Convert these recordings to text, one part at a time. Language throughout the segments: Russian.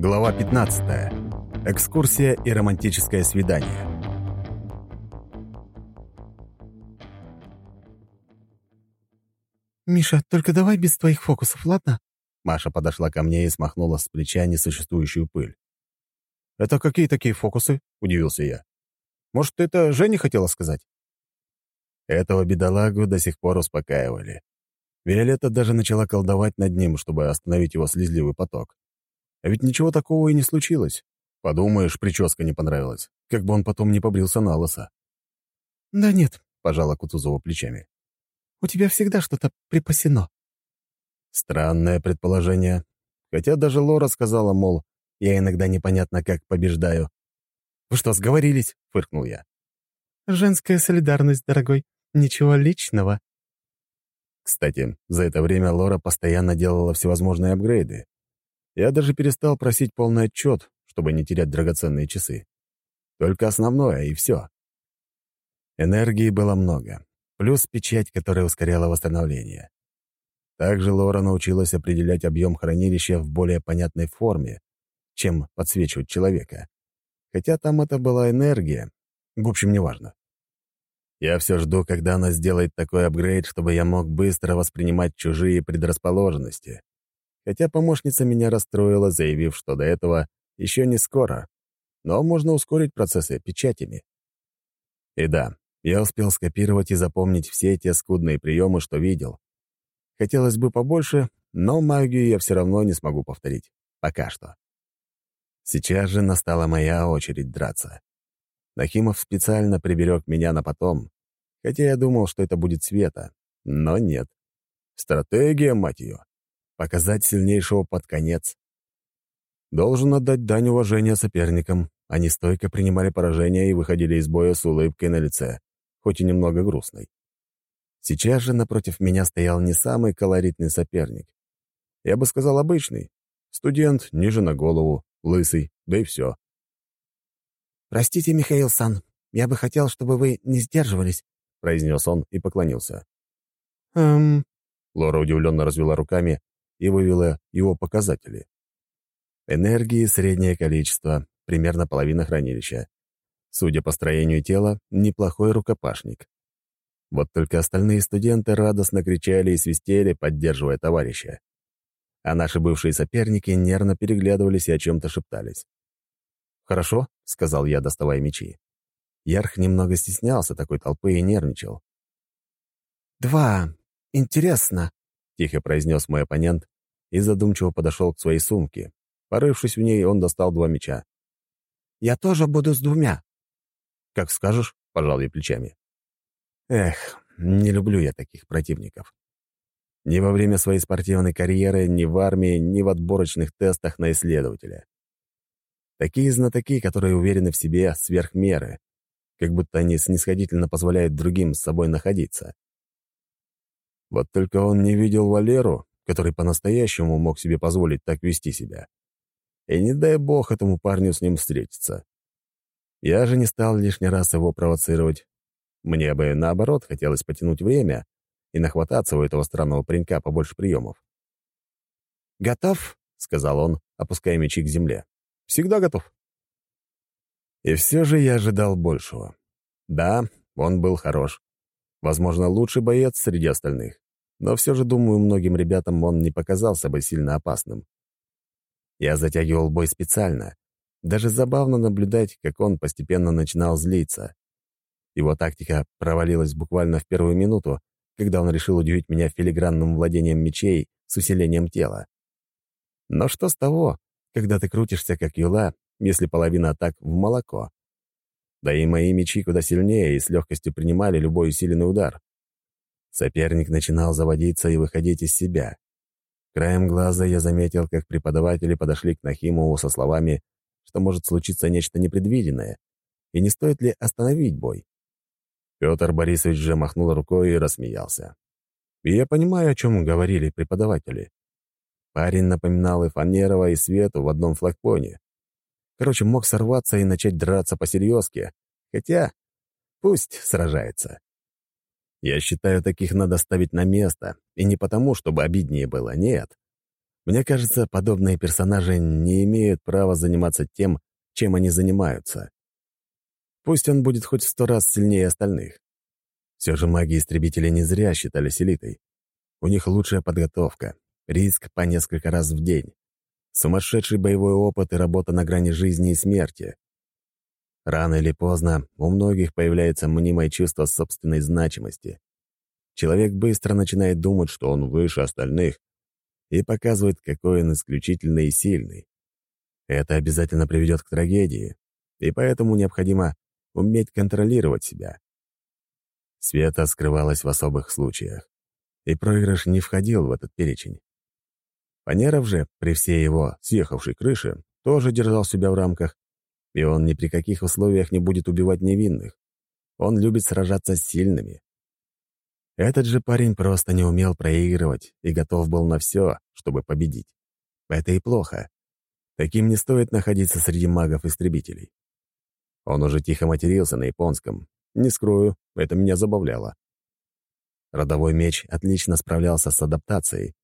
Глава 15. Экскурсия и романтическое свидание. «Миша, только давай без твоих фокусов, ладно?» Маша подошла ко мне и смахнула с плеча несуществующую пыль. «Это какие такие фокусы?» — удивился я. «Может, это Женя хотела сказать?» Этого бедолагу до сих пор успокаивали. Виолетта даже начала колдовать над ним, чтобы остановить его слезливый поток. А ведь ничего такого и не случилось. Подумаешь, прическа не понравилась. Как бы он потом не побрился на лысо. «Да нет», — пожала Кутузова плечами. «У тебя всегда что-то припасено». Странное предположение. Хотя даже Лора сказала, мол, я иногда непонятно как побеждаю. «Вы что, сговорились?» — фыркнул я. «Женская солидарность, дорогой. Ничего личного». Кстати, за это время Лора постоянно делала всевозможные апгрейды. Я даже перестал просить полный отчет, чтобы не терять драгоценные часы. Только основное, и все. Энергии было много, плюс печать, которая ускоряла восстановление. Также Лора научилась определять объем хранилища в более понятной форме, чем подсвечивать человека. Хотя там это была энергия. В общем, неважно. Я все жду, когда она сделает такой апгрейд, чтобы я мог быстро воспринимать чужие предрасположенности хотя помощница меня расстроила, заявив, что до этого еще не скоро, но можно ускорить процессы печатями. И да, я успел скопировать и запомнить все те скудные приемы, что видел. Хотелось бы побольше, но магию я все равно не смогу повторить. Пока что. Сейчас же настала моя очередь драться. Нахимов специально приберег меня на потом, хотя я думал, что это будет Света, но нет. Стратегия, мать ее показать сильнейшего под конец. Должен отдать дань уважения соперникам. Они стойко принимали поражение и выходили из боя с улыбкой на лице, хоть и немного грустной. Сейчас же напротив меня стоял не самый колоритный соперник. Я бы сказал обычный. Студент, ниже на голову, лысый, да и все. «Простите, Михаил Сан, я бы хотел, чтобы вы не сдерживались», — произнес он и поклонился. «Эм...» Лора удивленно развела руками, и вывела его показатели. Энергии среднее количество, примерно половина хранилища. Судя по строению тела, неплохой рукопашник. Вот только остальные студенты радостно кричали и свистели, поддерживая товарища. А наши бывшие соперники нервно переглядывались и о чем-то шептались. «Хорошо», — сказал я, доставая мечи. Ярх немного стеснялся такой толпы и нервничал. «Два. Интересно», тихо произнес мой оппонент и задумчиво подошел к своей сумке. Порывшись в ней, он достал два меча. «Я тоже буду с двумя». «Как скажешь», — пожал я плечами. Эх, не люблю я таких противников. Ни во время своей спортивной карьеры, ни в армии, ни в отборочных тестах на исследователя. Такие знатоки, которые уверены в себе сверх меры, как будто они снисходительно позволяют другим с собой находиться. Вот только он не видел Валеру, который по-настоящему мог себе позволить так вести себя. И не дай бог этому парню с ним встретиться. Я же не стал лишний раз его провоцировать. Мне бы, наоборот, хотелось потянуть время и нахвататься у этого странного паренька побольше приемов. «Готов?» — сказал он, опуская мечи к земле. «Всегда готов». И все же я ожидал большего. Да, он был хорош. Возможно, лучший боец среди остальных. Но все же, думаю, многим ребятам он не показался бы сильно опасным. Я затягивал бой специально. Даже забавно наблюдать, как он постепенно начинал злиться. Его тактика провалилась буквально в первую минуту, когда он решил удивить меня филигранным владением мечей с усилением тела. Но что с того, когда ты крутишься как юла, если половина атак в молоко? Да и мои мечи куда сильнее и с легкостью принимали любой усиленный удар. Соперник начинал заводиться и выходить из себя. Краем глаза я заметил, как преподаватели подошли к Нахимову со словами, что может случиться нечто непредвиденное, и не стоит ли остановить бой. Петр Борисович же махнул рукой и рассмеялся. И я понимаю, о чем говорили преподаватели. Парень напоминал и Фанерова, и Свету в одном флагпоне. Короче, мог сорваться и начать драться по-серьезки. Хотя пусть сражается. Я считаю, таких надо ставить на место, и не потому, чтобы обиднее было, нет. Мне кажется, подобные персонажи не имеют права заниматься тем, чем они занимаются. Пусть он будет хоть в сто раз сильнее остальных. Все же маги-истребители не зря считались элитой. У них лучшая подготовка, риск по несколько раз в день, сумасшедший боевой опыт и работа на грани жизни и смерти. Рано или поздно у многих появляется мнимое чувство собственной значимости. Человек быстро начинает думать, что он выше остальных, и показывает, какой он исключительный и сильный. Это обязательно приведет к трагедии, и поэтому необходимо уметь контролировать себя. Света скрывалась в особых случаях, и проигрыш не входил в этот перечень. Панеров же, при всей его съехавшей крыше, тоже держал себя в рамках, и он ни при каких условиях не будет убивать невинных. Он любит сражаться с сильными. Этот же парень просто не умел проигрывать и готов был на все, чтобы победить. Это и плохо. Таким не стоит находиться среди магов-истребителей. Он уже тихо матерился на японском. Не скрою, это меня забавляло. Родовой меч отлично справлялся с адаптацией,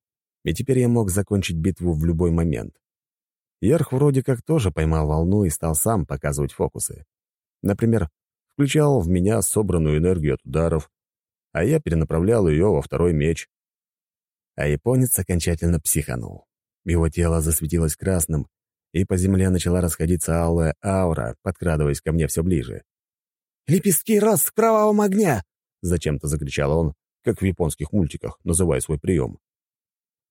и теперь я мог закончить битву в любой момент. Ярх вроде как тоже поймал волну и стал сам показывать фокусы. Например, включал в меня собранную энергию от ударов, а я перенаправлял ее во второй меч. А японец окончательно психанул. Его тело засветилось красным, и по земле начала расходиться алая аура, подкрадываясь ко мне все ближе. «Лепестки роз в кровавом огня!» — зачем-то закричал он, как в японских мультиках, называя свой прием.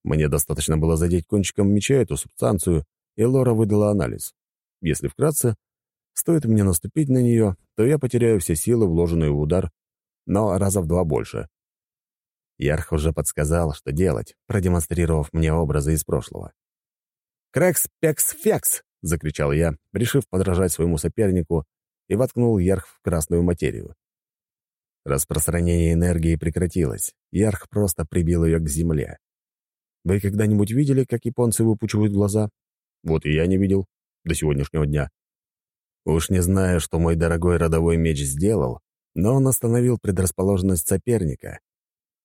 Мне достаточно было задеть кончиком меча эту субстанцию, и Лора выдала анализ. Если вкратце, стоит мне наступить на нее, то я потеряю все силы, вложенные в удар, но раза в два больше. Ярх уже подсказал, что делать, продемонстрировав мне образы из прошлого. «Крэкс, пекс, фекс!» — закричал я, решив подражать своему сопернику, и воткнул Ярх в красную материю. Распространение энергии прекратилось. Ярх просто прибил ее к земле. Вы когда-нибудь видели, как японцы выпучивают глаза? Вот и я не видел до сегодняшнего дня. Уж не знаю, что мой дорогой родовой меч сделал, но он остановил предрасположенность соперника.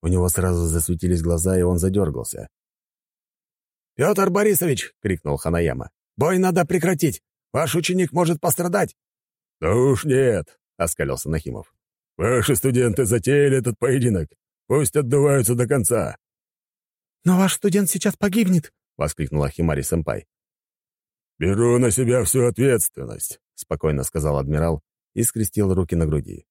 У него сразу засветились глаза, и он задергался. «Петр Борисович!» — крикнул Ханаяма. «Бой надо прекратить! Ваш ученик может пострадать!» «Да уж нет!» — оскалился Нахимов. «Ваши студенты затеяли этот поединок. Пусть отдуваются до конца!» «Но ваш студент сейчас погибнет!» — воскликнула Химари-сэмпай. «Беру на себя всю ответственность», — спокойно сказал адмирал и скрестил руки на груди.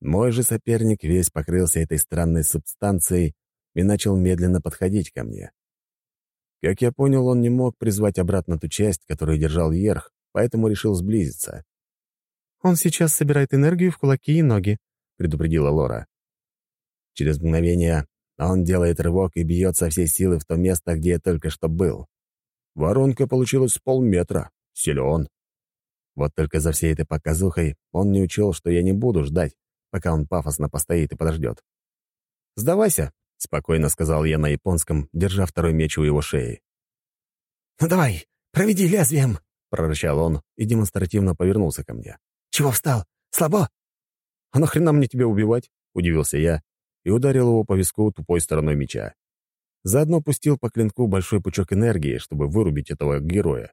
Мой же соперник весь покрылся этой странной субстанцией и начал медленно подходить ко мне. Как я понял, он не мог призвать обратно ту часть, которую держал Ерх, поэтому решил сблизиться. «Он сейчас собирает энергию в кулаки и ноги», — предупредила Лора. Через мгновение он делает рывок и бьет со всей силы в то место, где я только что был. Воронка получилась полметра. Силен. Вот только за всей этой показухой он не учел, что я не буду ждать, пока он пафосно постоит и подождет. «Сдавайся», — спокойно сказал я на японском, держа второй меч у его шеи. «Ну давай, проведи лезвием», — прорычал он и демонстративно повернулся ко мне. «Чего встал? Слабо?» «А нахрена мне тебя убивать?» — удивился я и ударил его по виску тупой стороной меча. Заодно пустил по клинку большой пучок энергии, чтобы вырубить этого героя.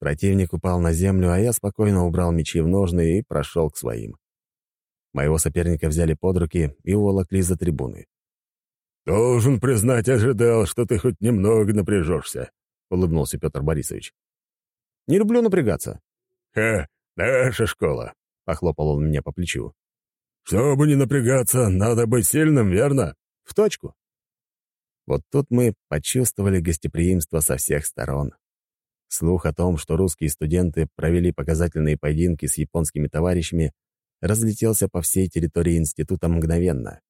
Противник упал на землю, а я спокойно убрал мечи в ножны и прошел к своим. Моего соперника взяли под руки и уволокли за трибуны. «Должен признать, ожидал, что ты хоть немного напряжешься», — улыбнулся Петр Борисович. «Не люблю напрягаться». «Ха, наша школа», — похлопал он меня по плечу. «Чтобы не напрягаться, надо быть сильным, верно?» «В точку». Вот тут мы почувствовали гостеприимство со всех сторон. Слух о том, что русские студенты провели показательные поединки с японскими товарищами, разлетелся по всей территории института мгновенно.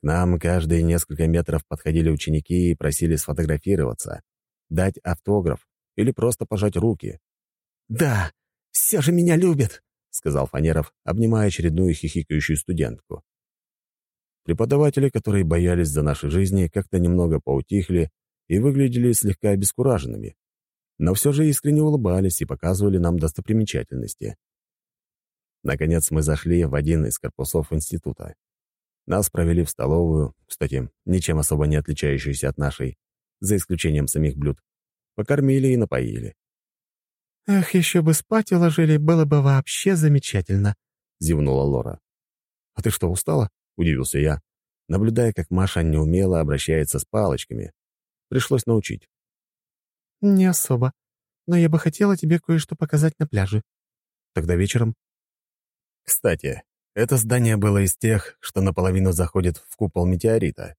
К нам каждые несколько метров подходили ученики и просили сфотографироваться, дать автограф или просто пожать руки. «Да, все же меня любят», — сказал Фанеров, обнимая очередную хихикающую студентку. Преподаватели, которые боялись за наши жизни, как-то немного поутихли и выглядели слегка обескураженными, но все же искренне улыбались и показывали нам достопримечательности. Наконец мы зашли в один из корпусов института. Нас провели в столовую, кстати, ничем особо не отличающуюся от нашей, за исключением самих блюд. Покормили и напоили. «Эх, еще бы спать уложили, было бы вообще замечательно», — зевнула Лора. «А ты что, устала?» — удивился я, наблюдая, как Маша неумело обращается с палочками. Пришлось научить. «Не особо. Но я бы хотела тебе кое-что показать на пляже». «Тогда вечером?» Кстати, это здание было из тех, что наполовину заходит в купол метеорита,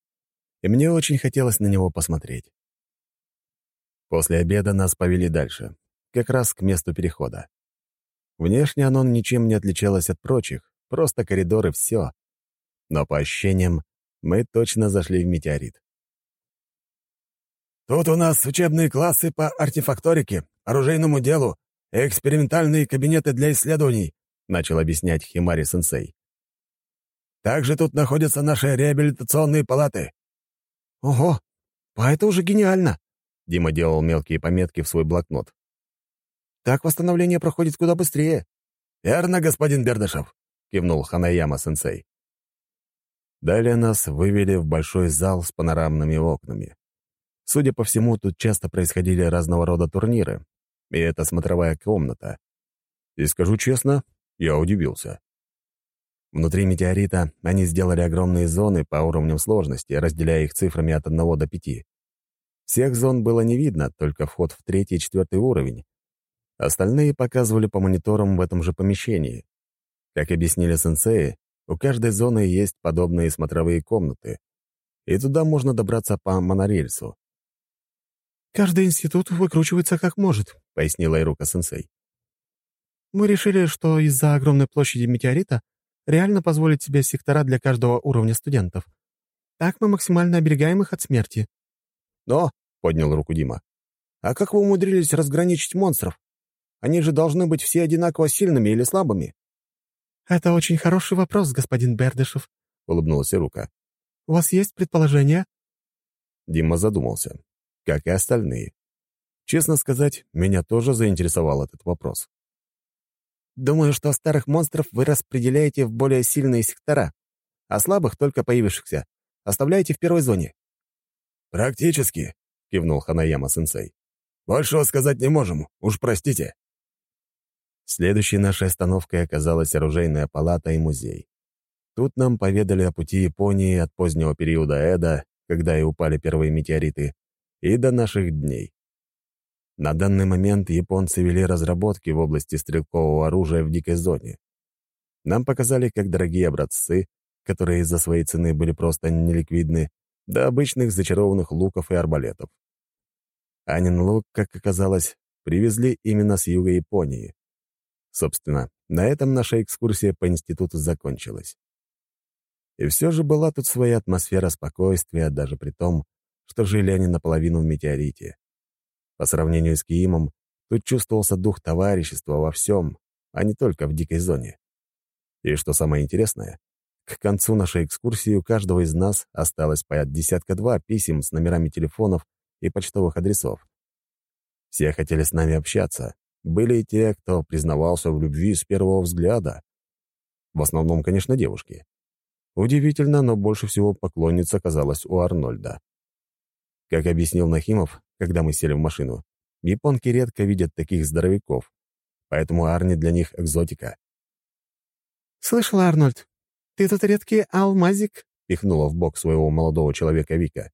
и мне очень хотелось на него посмотреть. После обеда нас повели дальше, как раз к месту перехода. Внешне оно ничем не отличалось от прочих, просто коридоры — все. Но по ощущениям, мы точно зашли в метеорит. «Тут у нас учебные классы по артефакторике, оружейному делу и экспериментальные кабинеты для исследований», — начал объяснять Химари-сенсей. «Также тут находятся наши реабилитационные палаты». «Ого, а это уже гениально!» Дима делал мелкие пометки в свой блокнот. «Так восстановление проходит куда быстрее». «Верно, господин Бердышев», — кивнул Ханаяма-сенсей. Далее нас вывели в большой зал с панорамными окнами. Судя по всему, тут часто происходили разного рода турниры, и это смотровая комната. И скажу честно, я удивился. Внутри метеорита они сделали огромные зоны по уровням сложности, разделяя их цифрами от 1 до 5. Всех зон было не видно, только вход в третий и четвертый уровень. Остальные показывали по мониторам в этом же помещении. Как объяснили сенсеи, у каждой зоны есть подобные смотровые комнаты, и туда можно добраться по монорельсу. «Каждый институт выкручивается как может», — пояснила Ирука-сенсей. Мы решили, что из-за огромной площади метеорита реально позволить себе сектора для каждого уровня студентов. Так мы максимально оберегаем их от смерти. «Но», — поднял руку Дима, — «а как вы умудрились разграничить монстров? Они же должны быть все одинаково сильными или слабыми?» «Это очень хороший вопрос, господин Бердышев», — улыбнулась Рука. «У вас есть предположения?» Дима задумался, как и остальные. Честно сказать, меня тоже заинтересовал этот вопрос. Думаю, что старых монстров вы распределяете в более сильные сектора, а слабых, только появившихся, оставляете в первой зоне». «Практически», — кивнул Ханаяма-сенсей. «Большего сказать не можем, уж простите». Следующей нашей остановкой оказалась оружейная палата и музей. Тут нам поведали о пути Японии от позднего периода Эда, когда и упали первые метеориты, и до наших дней. На данный момент японцы вели разработки в области стрелкового оружия в дикой зоне. Нам показали, как дорогие образцы, которые из-за своей цены были просто неликвидны, до обычных зачарованных луков и арбалетов. Анин лук, как оказалось, привезли именно с юга Японии. Собственно, на этом наша экскурсия по институту закончилась. И все же была тут своя атмосфера спокойствия, даже при том, что жили они наполовину в метеорите. По сравнению с Киимом, тут чувствовался дух товарищества во всем, а не только в дикой зоне. И что самое интересное, к концу нашей экскурсии у каждого из нас осталось по десятка-два писем с номерами телефонов и почтовых адресов. Все хотели с нами общаться. Были и те, кто признавался в любви с первого взгляда. В основном, конечно, девушки. Удивительно, но больше всего поклонниц оказалась у Арнольда. Как объяснил Нахимов, когда мы сели в машину, японки редко видят таких здоровяков, поэтому Арни для них экзотика. «Слышал, Арнольд, ты тут редкий алмазик?» — пихнула в бок своего молодого человека Вика.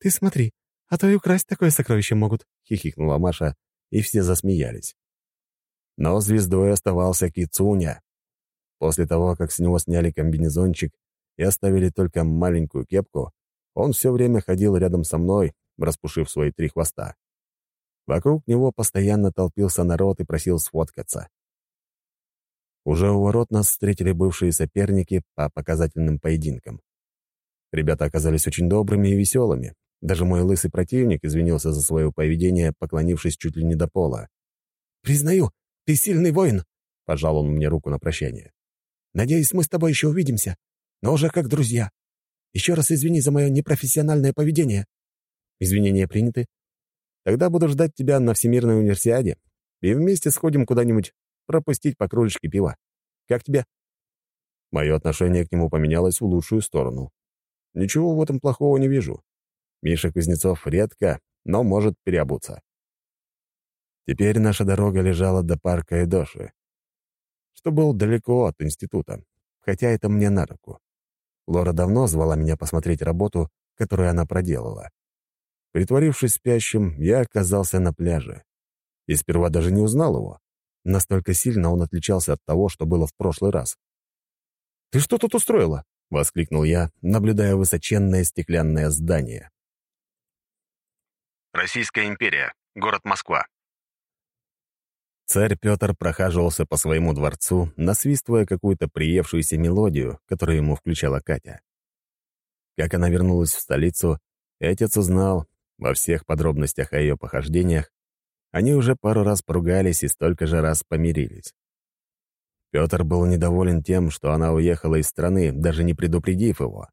«Ты смотри, а то и украсть такое сокровище могут», — хихикнула Маша, и все засмеялись. Но звездой оставался Кицуня. После того, как с него сняли комбинезончик и оставили только маленькую кепку, он все время ходил рядом со мной, распушив свои три хвоста. Вокруг него постоянно толпился народ и просил сфоткаться. Уже у ворот нас встретили бывшие соперники по показательным поединкам. Ребята оказались очень добрыми и веселыми. Даже мой лысый противник извинился за свое поведение, поклонившись чуть ли не до пола. «Признаю, ты сильный воин», — пожал он мне руку на прощание. «Надеюсь, мы с тобой еще увидимся, но уже как друзья. Еще раз извини за мое непрофессиональное поведение». «Извинения приняты. Тогда буду ждать тебя на Всемирной универсиаде, и вместе сходим куда-нибудь пропустить по кружечке пива. Как тебе?» Мое отношение к нему поменялось в лучшую сторону. Ничего в этом плохого не вижу. Миша Кузнецов редко, но может переобуться. Теперь наша дорога лежала до парка Эдоши, что был далеко от института, хотя это мне на руку. Лора давно звала меня посмотреть работу, которую она проделала. Притворившись спящим, я оказался на пляже. И сперва даже не узнал его. Настолько сильно он отличался от того, что было в прошлый раз. «Ты что тут устроила?» — воскликнул я, наблюдая высоченное стеклянное здание. Российская империя. Город Москва. Царь Петр прохаживался по своему дворцу, насвистывая какую-то приевшуюся мелодию, которую ему включала Катя. Как она вернулась в столицу, отец узнал во всех подробностях о ее похождениях, они уже пару раз поругались и столько же раз помирились. Петр был недоволен тем, что она уехала из страны, даже не предупредив его.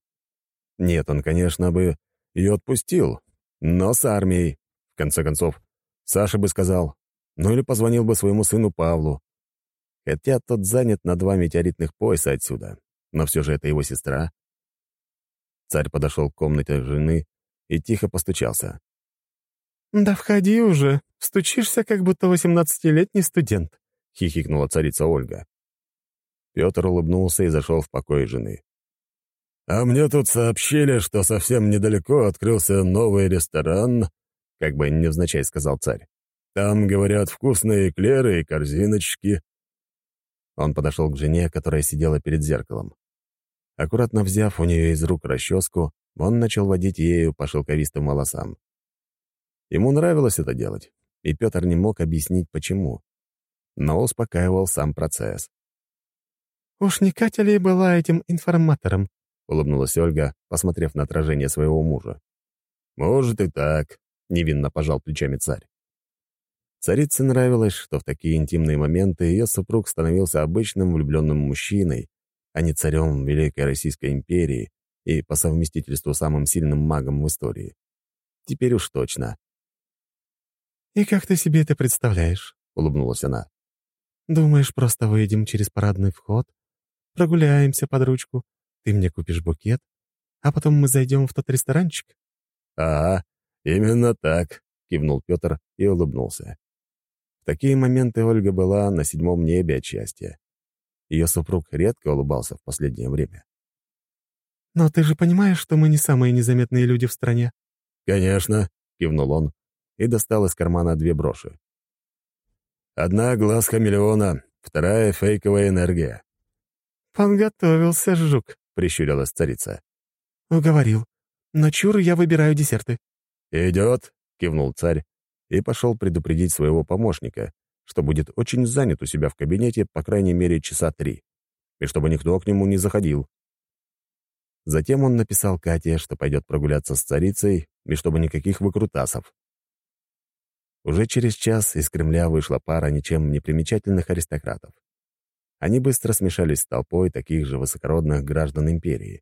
Нет, он, конечно, бы ее отпустил, но с армией. В конце концов, Саша бы сказал, ну или позвонил бы своему сыну Павлу. Хотя тот занят на два метеоритных пояса отсюда, но все же это его сестра. Царь подошел к комнате жены и тихо постучался. «Да входи уже, стучишься, как будто восемнадцатилетний студент», — хихикнула царица Ольга. Петр улыбнулся и зашел в покой жены. «А мне тут сообщили, что совсем недалеко открылся новый ресторан», как бы невзначай сказал царь. «Там, говорят, вкусные эклеры и корзиночки». Он подошел к жене, которая сидела перед зеркалом. Аккуратно взяв у нее из рук расческу, он начал водить ею по шелковистым волосам. Ему нравилось это делать, и Петр не мог объяснить, почему. Но успокаивал сам процесс. «Уж не Катя ли была этим информатором?» — улыбнулась Ольга, посмотрев на отражение своего мужа. «Может и так», — невинно пожал плечами царь. Царице нравилось, что в такие интимные моменты ее супруг становился обычным влюбленным мужчиной, а не царем Великой Российской империи и по совместительству самым сильным магом в истории. Теперь уж точно. «И как ты себе это представляешь?» — улыбнулась она. «Думаешь, просто выйдем через парадный вход, прогуляемся под ручку, ты мне купишь букет, а потом мы зайдем в тот ресторанчик?» «Ага, именно так», — кивнул Петр и улыбнулся. В такие моменты Ольга была на седьмом небе от счастья. Ее супруг редко улыбался в последнее время. «Но ты же понимаешь, что мы не самые незаметные люди в стране?» «Конечно», — кивнул он и достал из кармана две броши. «Одна — глаз хамелеона, вторая — фейковая энергия». «Подготовился, жук», — прищурилась царица. «Уговорил. На чур я выбираю десерты». «Идет», — кивнул царь и пошел предупредить своего помощника, что будет очень занят у себя в кабинете по крайней мере часа три, и чтобы никто к нему не заходил. Затем он написал Кате, что пойдет прогуляться с царицей, и чтобы никаких выкрутасов. Уже через час из Кремля вышла пара ничем не примечательных аристократов. Они быстро смешались с толпой таких же высокородных граждан империи.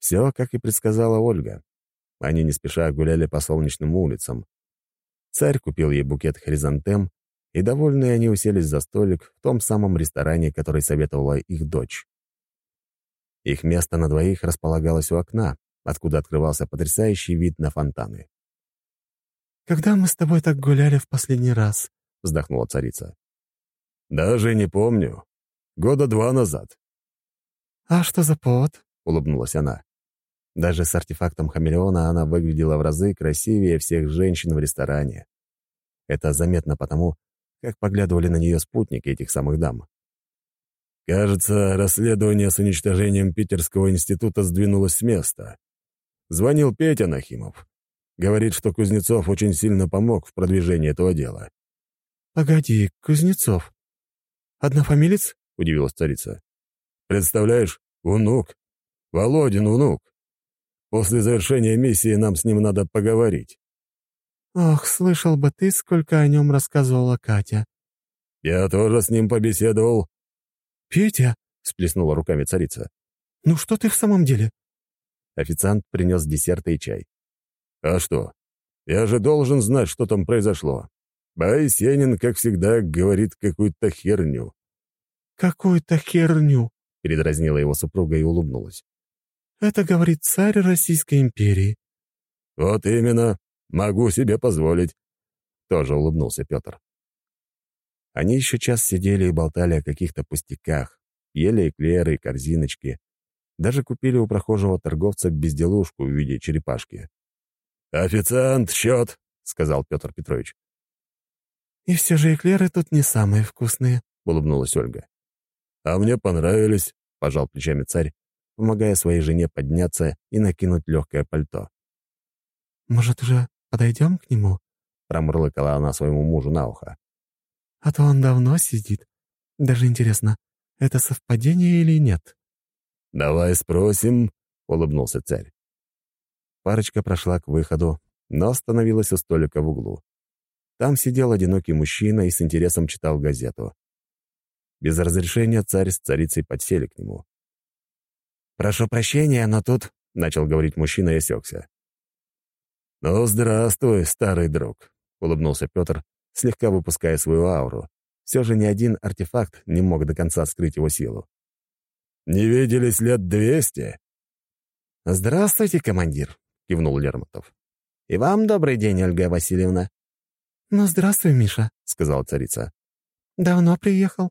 Все, как и предсказала Ольга. Они не спеша гуляли по солнечным улицам. Царь купил ей букет хризантем, и довольные они уселись за столик в том самом ресторане, который советовала их дочь. Их место на двоих располагалось у окна, откуда открывался потрясающий вид на фонтаны. «Когда мы с тобой так гуляли в последний раз?» — вздохнула царица. «Даже не помню. Года два назад». «А что за повод?» — улыбнулась она. Даже с артефактом хамелеона она выглядела в разы красивее всех женщин в ресторане. Это заметно потому, как поглядывали на нее спутники этих самых дам. Кажется, расследование с уничтожением Питерского института сдвинулось с места. Звонил Петя Нахимов. Говорит, что Кузнецов очень сильно помог в продвижении этого дела. «Погоди, Кузнецов? Однофамилец?» — удивилась царица. «Представляешь, внук. Володин внук. После завершения миссии нам с ним надо поговорить». «Ох, слышал бы ты, сколько о нем рассказывала Катя». «Я тоже с ним побеседовал. «Петя!» — сплеснула руками царица. «Ну что ты в самом деле?» Официант принес десерты и чай. «А что? Я же должен знать, что там произошло. А Есенин, как всегда, говорит какую-то херню». «Какую-то херню?» — передразнила его супруга и улыбнулась. «Это говорит царь Российской империи. «Вот именно. Могу себе позволить», — тоже улыбнулся Петр. Они еще час сидели и болтали о каких-то пустяках, ели эклеры и корзиночки, даже купили у прохожего торговца безделушку в виде черепашки. «Официант, счет!» — сказал Петр Петрович. «И все же эклеры тут не самые вкусные», — улыбнулась Ольга. «А мне понравились», — пожал плечами царь, помогая своей жене подняться и накинуть легкое пальто. «Может, уже подойдем к нему?» — промурлыкала она своему мужу на ухо. «А то он давно сидит. Даже интересно, это совпадение или нет?» «Давай спросим», — улыбнулся царь. Парочка прошла к выходу, но остановилась у столика в углу. Там сидел одинокий мужчина и с интересом читал газету. Без разрешения царь с царицей подсели к нему. «Прошу прощения, но тут...» — начал говорить мужчина и осекся. «Ну, здравствуй, старый друг», — улыбнулся Петр, слегка выпуская свою ауру. Все же ни один артефакт не мог до конца скрыть его силу. «Не виделись лет двести?» «Здравствуйте, командир», — кивнул Лермонтов. «И вам добрый день, Ольга Васильевна». «Ну, здравствуй, Миша», — сказала царица. «Давно приехал?»